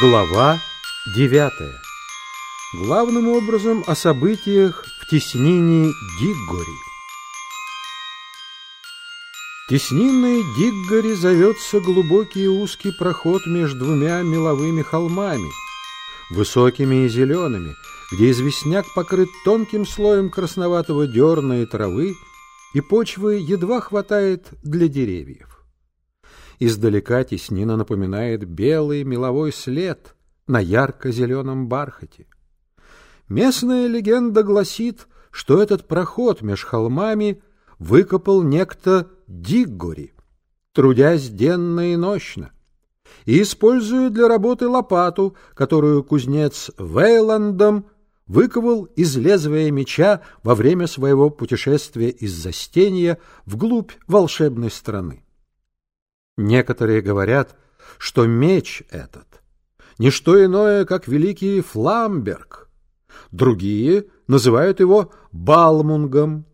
Глава 9. Главным образом о событиях в теснении Диггори. Теснинной Диггори зовется глубокий и узкий проход между двумя меловыми холмами, высокими и зелеными, где известняк покрыт тонким слоем красноватого дерна и травы, и почвы едва хватает для деревьев. Издалека теснина напоминает белый меловой след на ярко-зеленом бархате. Местная легенда гласит, что этот проход меж холмами выкопал некто Диггори, трудясь денно и нощно, и используя для работы лопату, которую кузнец Вейландом выковал из лезвия меча во время своего путешествия из Застенья вглубь волшебной страны. Некоторые говорят, что меч этот — не что иное, как великий Фламберг. Другие называют его Балмунгом.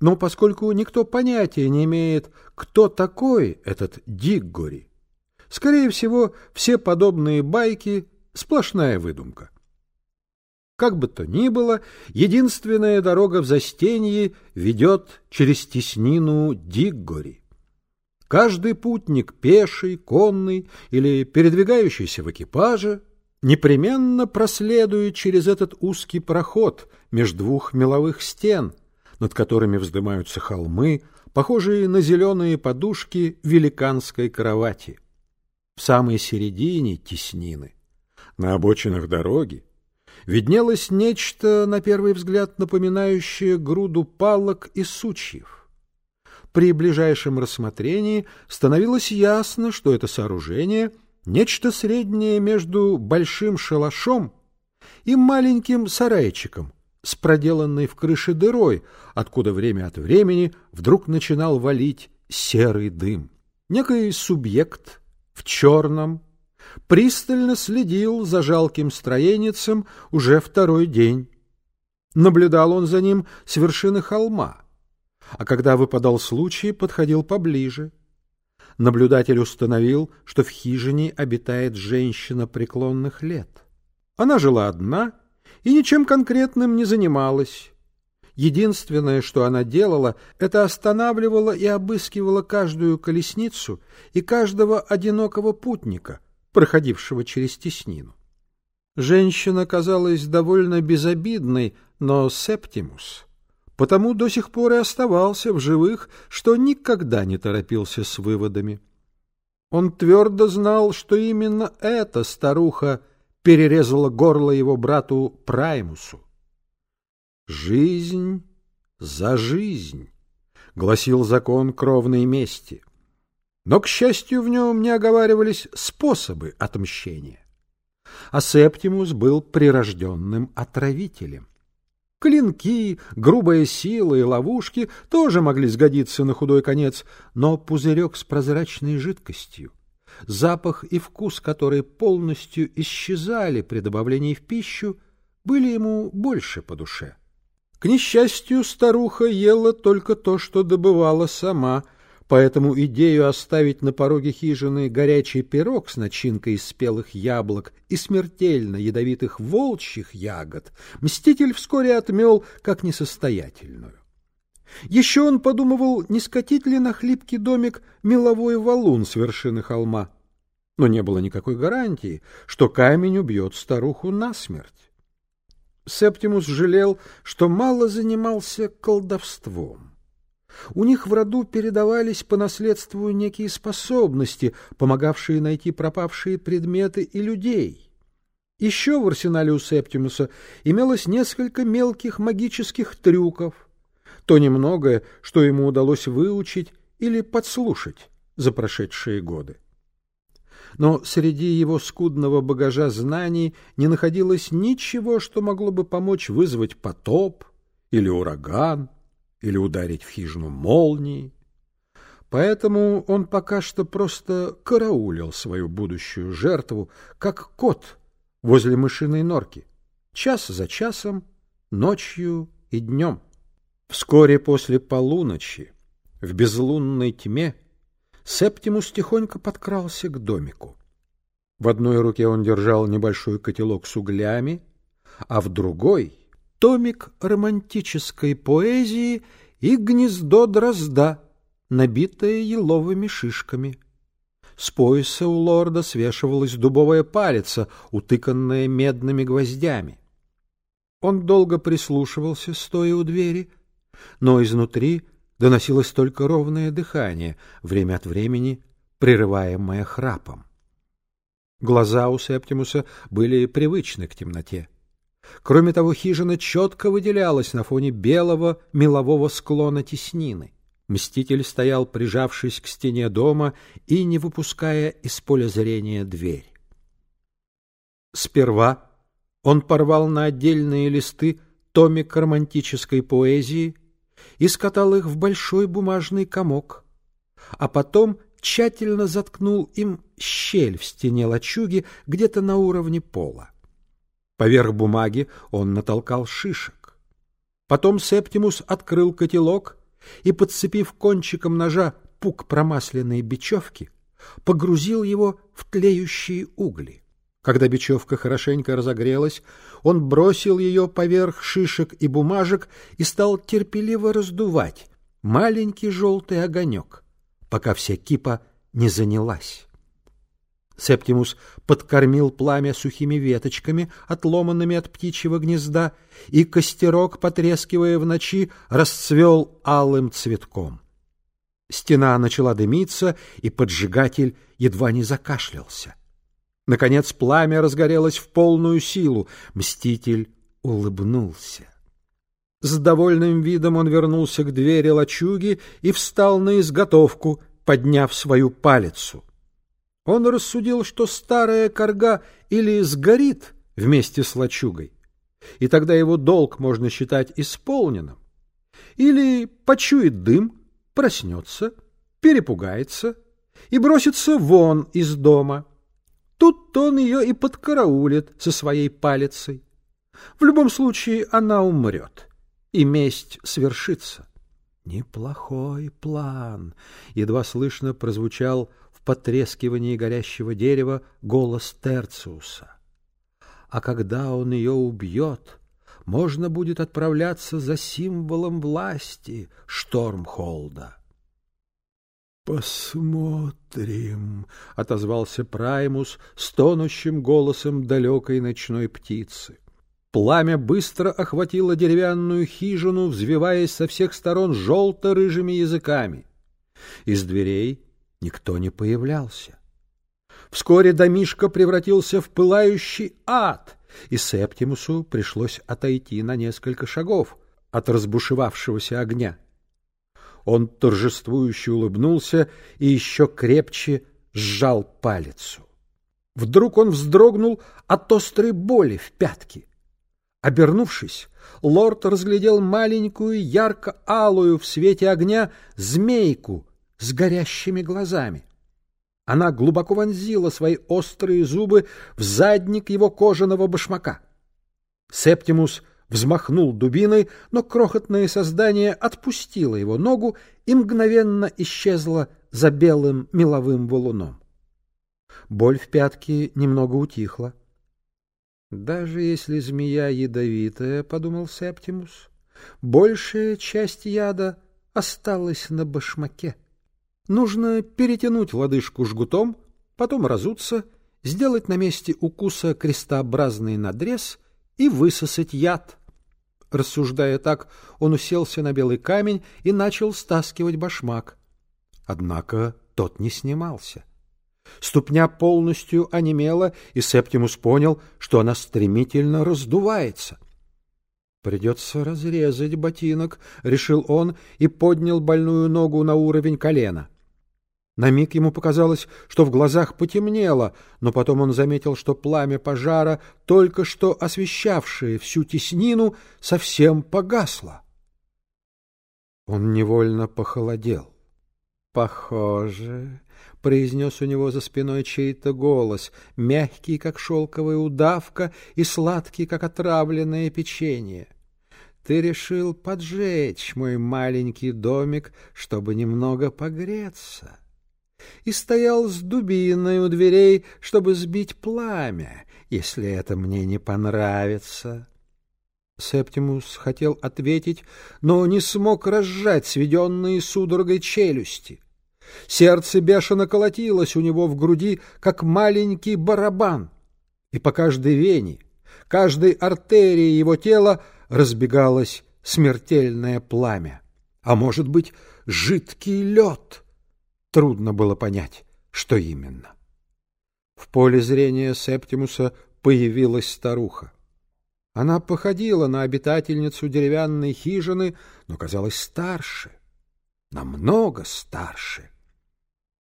Но поскольку никто понятия не имеет, кто такой этот Диггори, скорее всего, все подобные байки — сплошная выдумка. Как бы то ни было, единственная дорога в Застенье ведет через теснину Диггори. Каждый путник, пеший, конный или передвигающийся в экипаже, непременно проследует через этот узкий проход между двух меловых стен, над которыми вздымаются холмы, похожие на зеленые подушки великанской кровати. В самой середине теснины, на обочинах дороги, виднелось нечто, на первый взгляд, напоминающее груду палок и сучьев. При ближайшем рассмотрении становилось ясно, что это сооружение — нечто среднее между большим шалашом и маленьким сарайчиком с проделанной в крыше дырой, откуда время от времени вдруг начинал валить серый дым. Некий субъект в черном пристально следил за жалким строеницем уже второй день. Наблюдал он за ним с вершины холма — а когда выпадал случай, подходил поближе. Наблюдатель установил, что в хижине обитает женщина преклонных лет. Она жила одна и ничем конкретным не занималась. Единственное, что она делала, это останавливала и обыскивала каждую колесницу и каждого одинокого путника, проходившего через теснину. Женщина казалась довольно безобидной, но Септимус потому до сих пор и оставался в живых, что никогда не торопился с выводами. Он твердо знал, что именно эта старуха перерезала горло его брату Праймусу. «Жизнь за жизнь», — гласил закон кровной мести. Но, к счастью, в нем не оговаривались способы отмщения. А Септимус был прирожденным отравителем. Клинки, грубая сила и ловушки тоже могли сгодиться на худой конец, но пузырек с прозрачной жидкостью, запах и вкус которой полностью исчезали при добавлении в пищу, были ему больше по душе. К несчастью, старуха ела только то, что добывала сама — Поэтому идею оставить на пороге хижины горячий пирог с начинкой из спелых яблок и смертельно ядовитых волчьих ягод мститель вскоре отмел как несостоятельную. Еще он подумывал, не скатить ли на хлипкий домик меловой валун с вершины холма. Но не было никакой гарантии, что камень убьет старуху насмерть. Септимус жалел, что мало занимался колдовством. У них в роду передавались по наследству некие способности, помогавшие найти пропавшие предметы и людей. Еще в арсенале у Септимуса имелось несколько мелких магических трюков, то немногое, что ему удалось выучить или подслушать за прошедшие годы. Но среди его скудного багажа знаний не находилось ничего, что могло бы помочь вызвать потоп или ураган, или ударить в хижину молнией. Поэтому он пока что просто караулил свою будущую жертву, как кот возле мышиной норки, час за часом, ночью и днем. Вскоре после полуночи, в безлунной тьме, Септимус тихонько подкрался к домику. В одной руке он держал небольшой котелок с углями, а в другой — томик романтической поэзии и гнездо дрозда, набитое еловыми шишками. С пояса у лорда свешивалась дубовая палица, утыканная медными гвоздями. Он долго прислушивался, стоя у двери, но изнутри доносилось только ровное дыхание, время от времени прерываемое храпом. Глаза у Септимуса были привычны к темноте. Кроме того, хижина четко выделялась на фоне белого мелового склона теснины. Мститель стоял, прижавшись к стене дома и не выпуская из поля зрения дверь. Сперва он порвал на отдельные листы томик романтической поэзии и скатал их в большой бумажный комок, а потом тщательно заткнул им щель в стене лачуги где-то на уровне пола. Поверх бумаги он натолкал шишек. Потом Септимус открыл котелок и, подцепив кончиком ножа пук промасленной бечевки, погрузил его в тлеющие угли. Когда бечевка хорошенько разогрелась, он бросил ее поверх шишек и бумажек и стал терпеливо раздувать маленький желтый огонек, пока вся кипа не занялась. Септимус подкормил пламя сухими веточками, отломанными от птичьего гнезда, и костерок, потрескивая в ночи, расцвел алым цветком. Стена начала дымиться, и поджигатель едва не закашлялся. Наконец пламя разгорелось в полную силу. Мститель улыбнулся. С довольным видом он вернулся к двери лачуги и встал на изготовку, подняв свою палицу. Он рассудил, что старая корга или сгорит вместе с лачугой, и тогда его долг можно считать исполненным, или почует дым, проснется, перепугается и бросится вон из дома. Тут он ее и подкараулит со своей палицей. В любом случае она умрет, и месть свершится. Неплохой план, едва слышно прозвучал потрескивании горящего дерева голос Терциуса. А когда он ее убьет, можно будет отправляться за символом власти Штормхолда. «Посмотрим», — отозвался Праймус с тонущим голосом далекой ночной птицы. Пламя быстро охватило деревянную хижину, взвиваясь со всех сторон желто-рыжими языками. Из дверей никто не появлялся. Вскоре домишко превратился в пылающий ад, и Септимусу пришлось отойти на несколько шагов от разбушевавшегося огня. Он торжествующе улыбнулся и еще крепче сжал палицу. Вдруг он вздрогнул от острой боли в пятке. Обернувшись, лорд разглядел маленькую ярко-алую в свете огня змейку с горящими глазами. Она глубоко вонзила свои острые зубы в задник его кожаного башмака. Септимус взмахнул дубиной, но крохотное создание отпустило его ногу и мгновенно исчезло за белым меловым валуном. Боль в пятке немного утихла. «Даже если змея ядовитая, — подумал Септимус, — большая часть яда осталась на башмаке». Нужно перетянуть лодыжку жгутом, потом разуться, сделать на месте укуса крестообразный надрез и высосать яд. Рассуждая так, он уселся на белый камень и начал стаскивать башмак. Однако тот не снимался. Ступня полностью онемела, и Септимус понял, что она стремительно раздувается. «Придется разрезать ботинок», — решил он и поднял больную ногу на уровень колена. На миг ему показалось, что в глазах потемнело, но потом он заметил, что пламя пожара, только что освещавшее всю теснину, совсем погасло. Он невольно похолодел. «Похоже», — произнес у него за спиной чей-то голос, мягкий, как шелковая удавка, и сладкий, как отравленное печенье. «Ты решил поджечь мой маленький домик, чтобы немного погреться». И стоял с дубиной у дверей, чтобы сбить пламя, если это мне не понравится. Септимус хотел ответить, но не смог разжать сведенные судорогой челюсти. Сердце бешено колотилось у него в груди, как маленький барабан, и по каждой вене, каждой артерии его тела разбегалось смертельное пламя, а может быть, жидкий лед. Трудно было понять, что именно. В поле зрения Септимуса появилась старуха. Она походила на обитательницу деревянной хижины, но казалась старше, намного старше.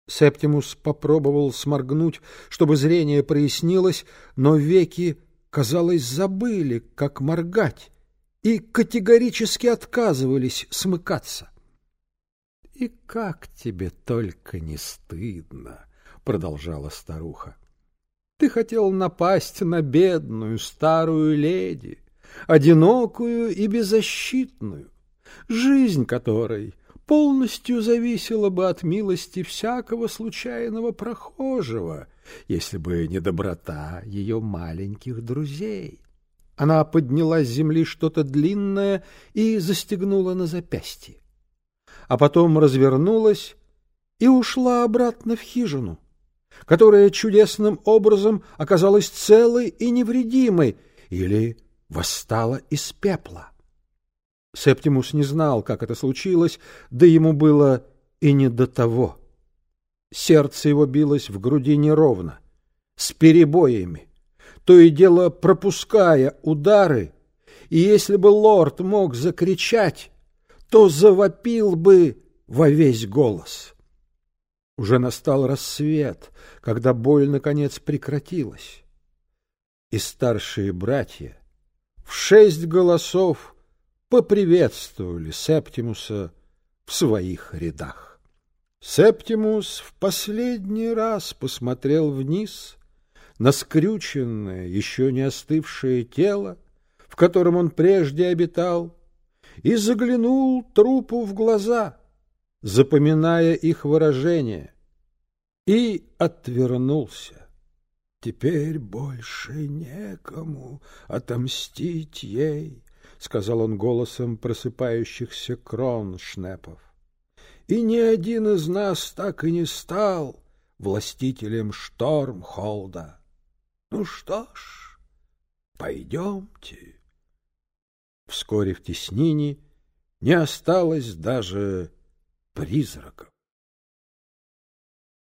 Септимус попробовал сморгнуть, чтобы зрение прояснилось, но веки, казалось, забыли, как моргать, и категорически отказывались смыкаться. — И как тебе только не стыдно! — продолжала старуха. — Ты хотел напасть на бедную старую леди, одинокую и беззащитную, жизнь которой полностью зависела бы от милости всякого случайного прохожего, если бы не доброта ее маленьких друзей. Она подняла с земли что-то длинное и застегнула на запястье. А потом развернулась и ушла обратно в хижину, которая чудесным образом оказалась целой и невредимой или восстала из пепла. Септимус не знал, как это случилось, да ему было и не до того. Сердце его билось в груди неровно, с перебоями, то и дело пропуская удары, и если бы лорд мог закричать, то завопил бы во весь голос. Уже настал рассвет, когда боль, наконец, прекратилась. И старшие братья в шесть голосов поприветствовали Септимуса в своих рядах. Септимус в последний раз посмотрел вниз на скрюченное, еще не остывшее тело, в котором он прежде обитал, и заглянул трупу в глаза, запоминая их выражение, и отвернулся. Теперь больше некому отомстить ей, — сказал он голосом просыпающихся кроншнепов. И ни один из нас так и не стал властителем Штормхолда. Ну что ж, пойдемте. Вскоре в теснине не осталось даже призраков.